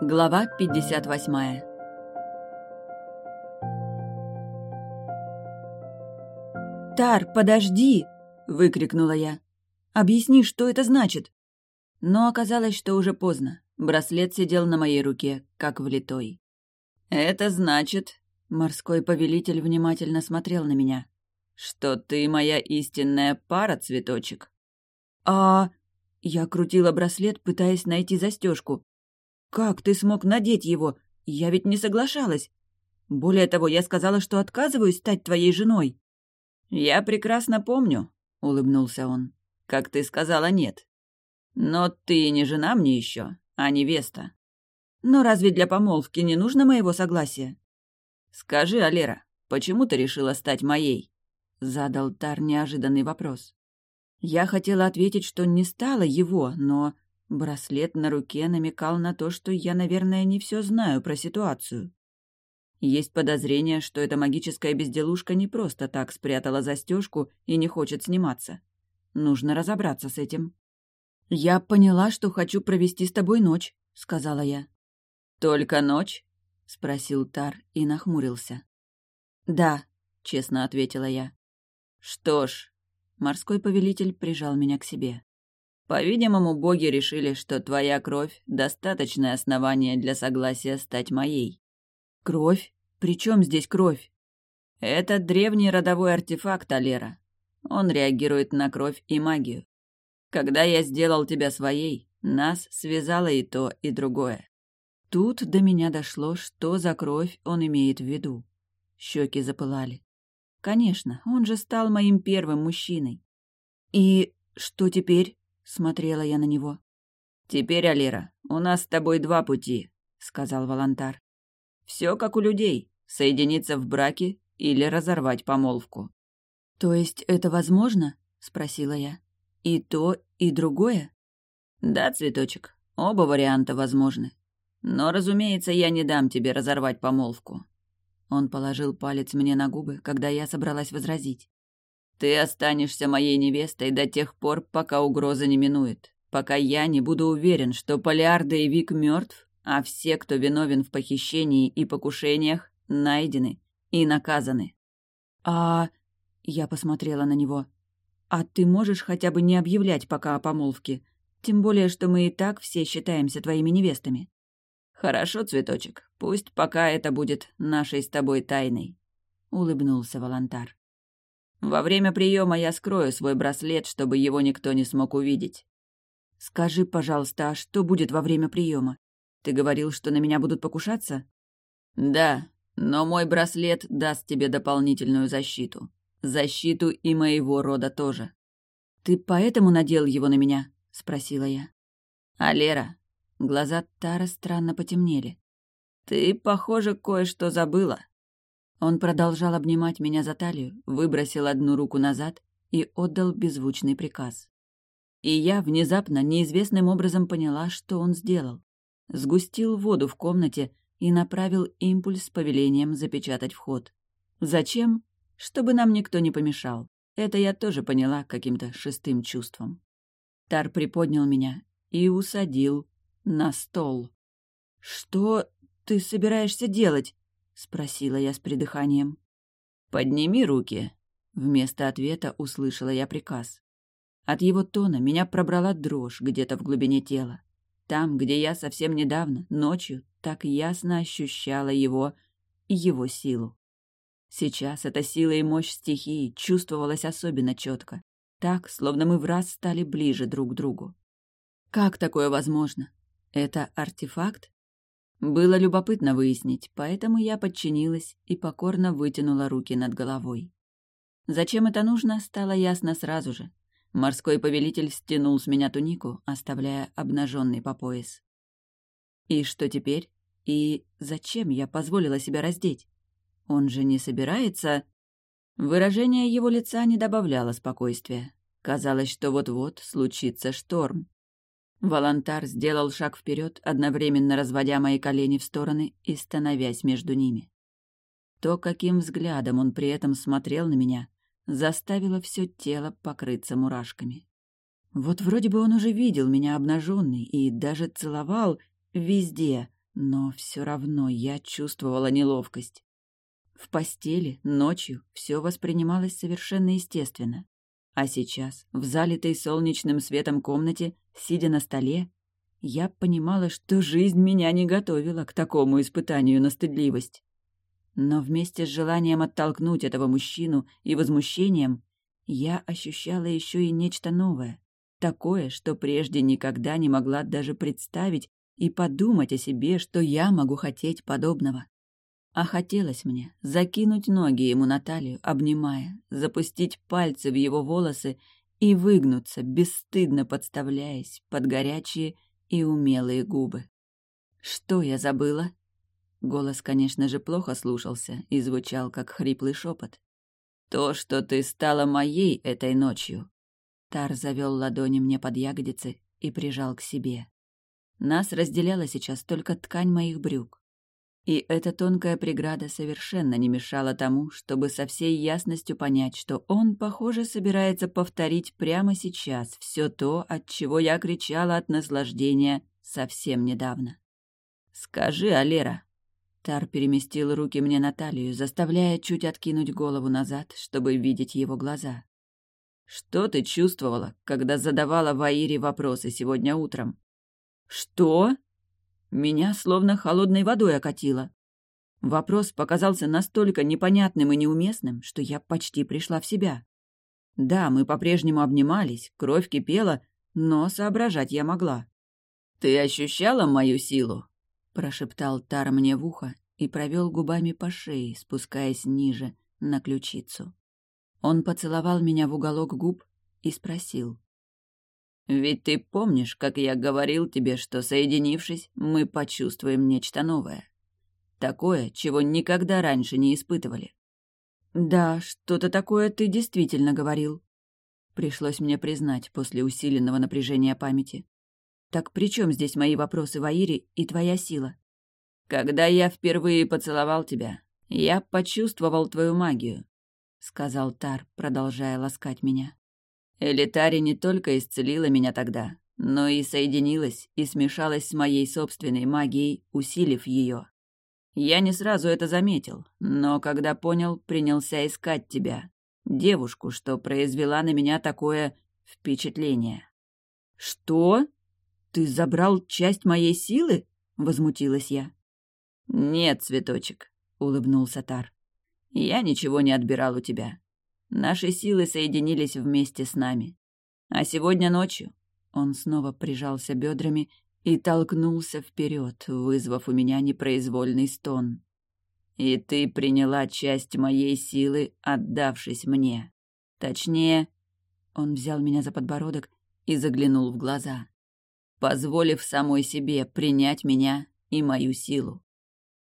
Глава 58 «Тар, подожди!» — выкрикнула я. «Объясни, что это значит?» Но оказалось, что уже поздно. Браслет сидел на моей руке, как влитой. «Это значит...» — морской повелитель внимательно смотрел на меня. «Что ты моя истинная пара, цветочек?» «А...» Я крутила браслет, пытаясь найти застежку. «Как ты смог надеть его? Я ведь не соглашалась. Более того, я сказала, что отказываюсь стать твоей женой». «Я прекрасно помню», — улыбнулся он, — «как ты сказала нет. Но ты не жена мне еще, а невеста». «Но разве для помолвки не нужно моего согласия?» «Скажи, Алера, почему ты решила стать моей?» — задал Тар неожиданный вопрос. Я хотела ответить, что не стала его, но Браслет на руке намекал на то, что я, наверное, не все знаю про ситуацию. Есть подозрение, что эта магическая безделушка не просто так спрятала застежку и не хочет сниматься. Нужно разобраться с этим. «Я поняла, что хочу провести с тобой ночь», — сказала я. «Только ночь?» — спросил Тар и нахмурился. «Да», — честно ответила я. «Что ж», — морской повелитель прижал меня к себе. По-видимому, боги решили, что твоя кровь — достаточное основание для согласия стать моей. Кровь? При чем здесь кровь? Это древний родовой артефакт Алера. Он реагирует на кровь и магию. Когда я сделал тебя своей, нас связало и то, и другое. Тут до меня дошло, что за кровь он имеет в виду. Щеки запылали. Конечно, он же стал моим первым мужчиной. И что теперь? — смотрела я на него. «Теперь, Алира, у нас с тобой два пути», — сказал Волонтар. «Все как у людей, соединиться в браке или разорвать помолвку». «То есть это возможно?» — спросила я. «И то, и другое?» «Да, цветочек, оба варианта возможны. Но, разумеется, я не дам тебе разорвать помолвку». Он положил палец мне на губы, когда я собралась возразить. Ты останешься моей невестой до тех пор, пока угроза не минует, пока я не буду уверен, что Полиарда и Вик мертв, а все, кто виновен в похищении и покушениях, найдены и наказаны. А... Я посмотрела на него. А ты можешь хотя бы не объявлять пока о помолвке? Тем более, что мы и так все считаемся твоими невестами. Хорошо, цветочек, пусть пока это будет нашей с тобой тайной, улыбнулся Волонтар. Во время приема я скрою свой браслет, чтобы его никто не смог увидеть. Скажи, пожалуйста, а что будет во время приема? Ты говорил, что на меня будут покушаться? Да, но мой браслет даст тебе дополнительную защиту. Защиту и моего рода тоже. Ты поэтому надел его на меня? Спросила я. А Лера? Глаза Тара странно потемнели. Ты, похоже, кое-что забыла. Он продолжал обнимать меня за талию, выбросил одну руку назад и отдал беззвучный приказ. И я внезапно неизвестным образом поняла, что он сделал. Сгустил воду в комнате и направил импульс с повелением запечатать вход. Зачем? Чтобы нам никто не помешал. Это я тоже поняла каким-то шестым чувством. Тар приподнял меня и усадил на стол. «Что ты собираешься делать?» — спросила я с придыханием. «Подними руки!» — вместо ответа услышала я приказ. От его тона меня пробрала дрожь где-то в глубине тела. Там, где я совсем недавно, ночью, так ясно ощущала его и его силу. Сейчас эта сила и мощь стихии чувствовалась особенно четко, так, словно мы в раз стали ближе друг к другу. Как такое возможно? Это артефакт? Было любопытно выяснить, поэтому я подчинилась и покорно вытянула руки над головой. Зачем это нужно, стало ясно сразу же. Морской повелитель стянул с меня тунику, оставляя обнаженный по пояс. И что теперь? И зачем я позволила себя раздеть? Он же не собирается... Выражение его лица не добавляло спокойствия. Казалось, что вот-вот случится шторм. Волонтар сделал шаг вперед, одновременно разводя мои колени в стороны и становясь между ними. То, каким взглядом он при этом смотрел на меня, заставило все тело покрыться мурашками. Вот вроде бы он уже видел меня обнаженной и даже целовал везде, Но все равно я чувствовала неловкость. В постели, ночью, все воспринималось совершенно естественно. А сейчас, в залитой солнечным светом комнате, сидя на столе, я понимала, что жизнь меня не готовила к такому испытанию на стыдливость. Но вместе с желанием оттолкнуть этого мужчину и возмущением, я ощущала еще и нечто новое, такое, что прежде никогда не могла даже представить и подумать о себе, что я могу хотеть подобного. А хотелось мне закинуть ноги ему на талию, обнимая, запустить пальцы в его волосы и выгнуться, бесстыдно подставляясь под горячие и умелые губы. Что я забыла? Голос, конечно же, плохо слушался и звучал, как хриплый шепот. «То, что ты стала моей этой ночью!» Тар завел ладони мне под ягодицы и прижал к себе. Нас разделяла сейчас только ткань моих брюк. И эта тонкая преграда совершенно не мешала тому, чтобы со всей ясностью понять, что он, похоже, собирается повторить прямо сейчас все то, от чего я кричала от наслаждения совсем недавно. «Скажи, Алера!» Тар переместил руки мне на талию, заставляя чуть откинуть голову назад, чтобы видеть его глаза. «Что ты чувствовала, когда задавала Ваире вопросы сегодня утром?» «Что?» Меня словно холодной водой окатило. Вопрос показался настолько непонятным и неуместным, что я почти пришла в себя. Да, мы по-прежнему обнимались, кровь кипела, но соображать я могла. «Ты ощущала мою силу?» — прошептал Тар мне в ухо и провел губами по шее, спускаясь ниже, на ключицу. Он поцеловал меня в уголок губ и спросил. Ведь ты помнишь, как я говорил тебе, что, соединившись, мы почувствуем нечто новое. Такое, чего никогда раньше не испытывали. Да, что-то такое ты действительно говорил. Пришлось мне признать после усиленного напряжения памяти. Так при чем здесь мои вопросы в Аире и твоя сила? Когда я впервые поцеловал тебя, я почувствовал твою магию, сказал Тар, продолжая ласкать меня. Элитари не только исцелила меня тогда, но и соединилась и смешалась с моей собственной магией, усилив ее. Я не сразу это заметил, но когда понял, принялся искать тебя, девушку, что произвела на меня такое впечатление. «Что? Ты забрал часть моей силы?» — возмутилась я. «Нет, цветочек», — улыбнулся Тар. «Я ничего не отбирал у тебя. Наши силы соединились вместе с нами. А сегодня ночью он снова прижался бедрами и толкнулся вперед, вызвав у меня непроизвольный стон. И ты приняла часть моей силы, отдавшись мне. Точнее, он взял меня за подбородок и заглянул в глаза, позволив самой себе принять меня и мою силу.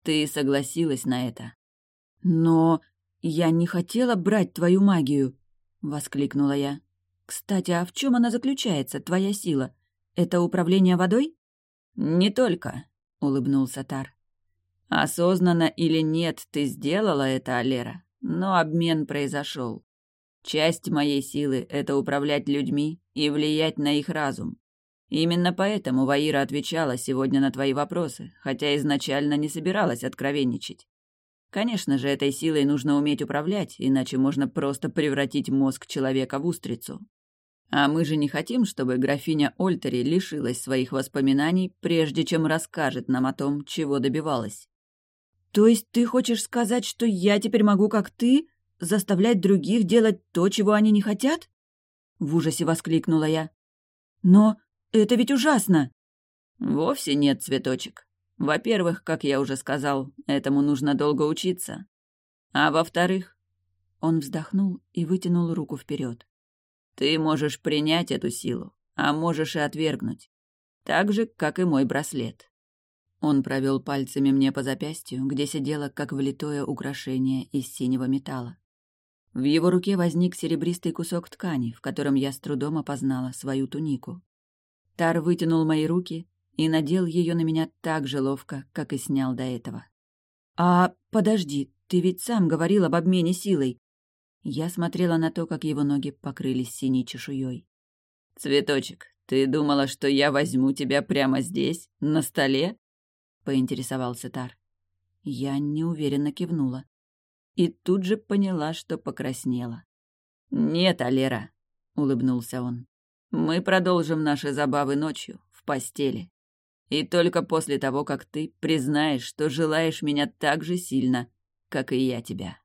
Ты согласилась на это. Но «Я не хотела брать твою магию!» — воскликнула я. «Кстати, а в чем она заключается, твоя сила? Это управление водой?» «Не только», — улыбнулся Тар. «Осознанно или нет, ты сделала это, Алера, но обмен произошел. Часть моей силы — это управлять людьми и влиять на их разум. Именно поэтому Ваира отвечала сегодня на твои вопросы, хотя изначально не собиралась откровенничать. Конечно же, этой силой нужно уметь управлять, иначе можно просто превратить мозг человека в устрицу. А мы же не хотим, чтобы графиня Ольтери лишилась своих воспоминаний, прежде чем расскажет нам о том, чего добивалась. «То есть ты хочешь сказать, что я теперь могу, как ты, заставлять других делать то, чего они не хотят?» В ужасе воскликнула я. «Но это ведь ужасно!» «Вовсе нет, цветочек. Во-первых, как я уже сказал, этому нужно долго учиться. А во-вторых, он вздохнул и вытянул руку вперед. Ты можешь принять эту силу, а можешь и отвергнуть. Так же, как и мой браслет. Он провел пальцами мне по запястью, где сидело как влитое украшение из синего металла. В его руке возник серебристый кусок ткани, в котором я с трудом опознала свою тунику. Тар вытянул мои руки, и надел ее на меня так же ловко, как и снял до этого. «А, подожди, ты ведь сам говорил об обмене силой!» Я смотрела на то, как его ноги покрылись синей чешуей. «Цветочек, ты думала, что я возьму тебя прямо здесь, на столе?» — поинтересовался Тар. Я неуверенно кивнула. И тут же поняла, что покраснела. «Нет, Алера», — улыбнулся он. «Мы продолжим наши забавы ночью, в постели. И только после того, как ты признаешь, что желаешь меня так же сильно, как и я тебя».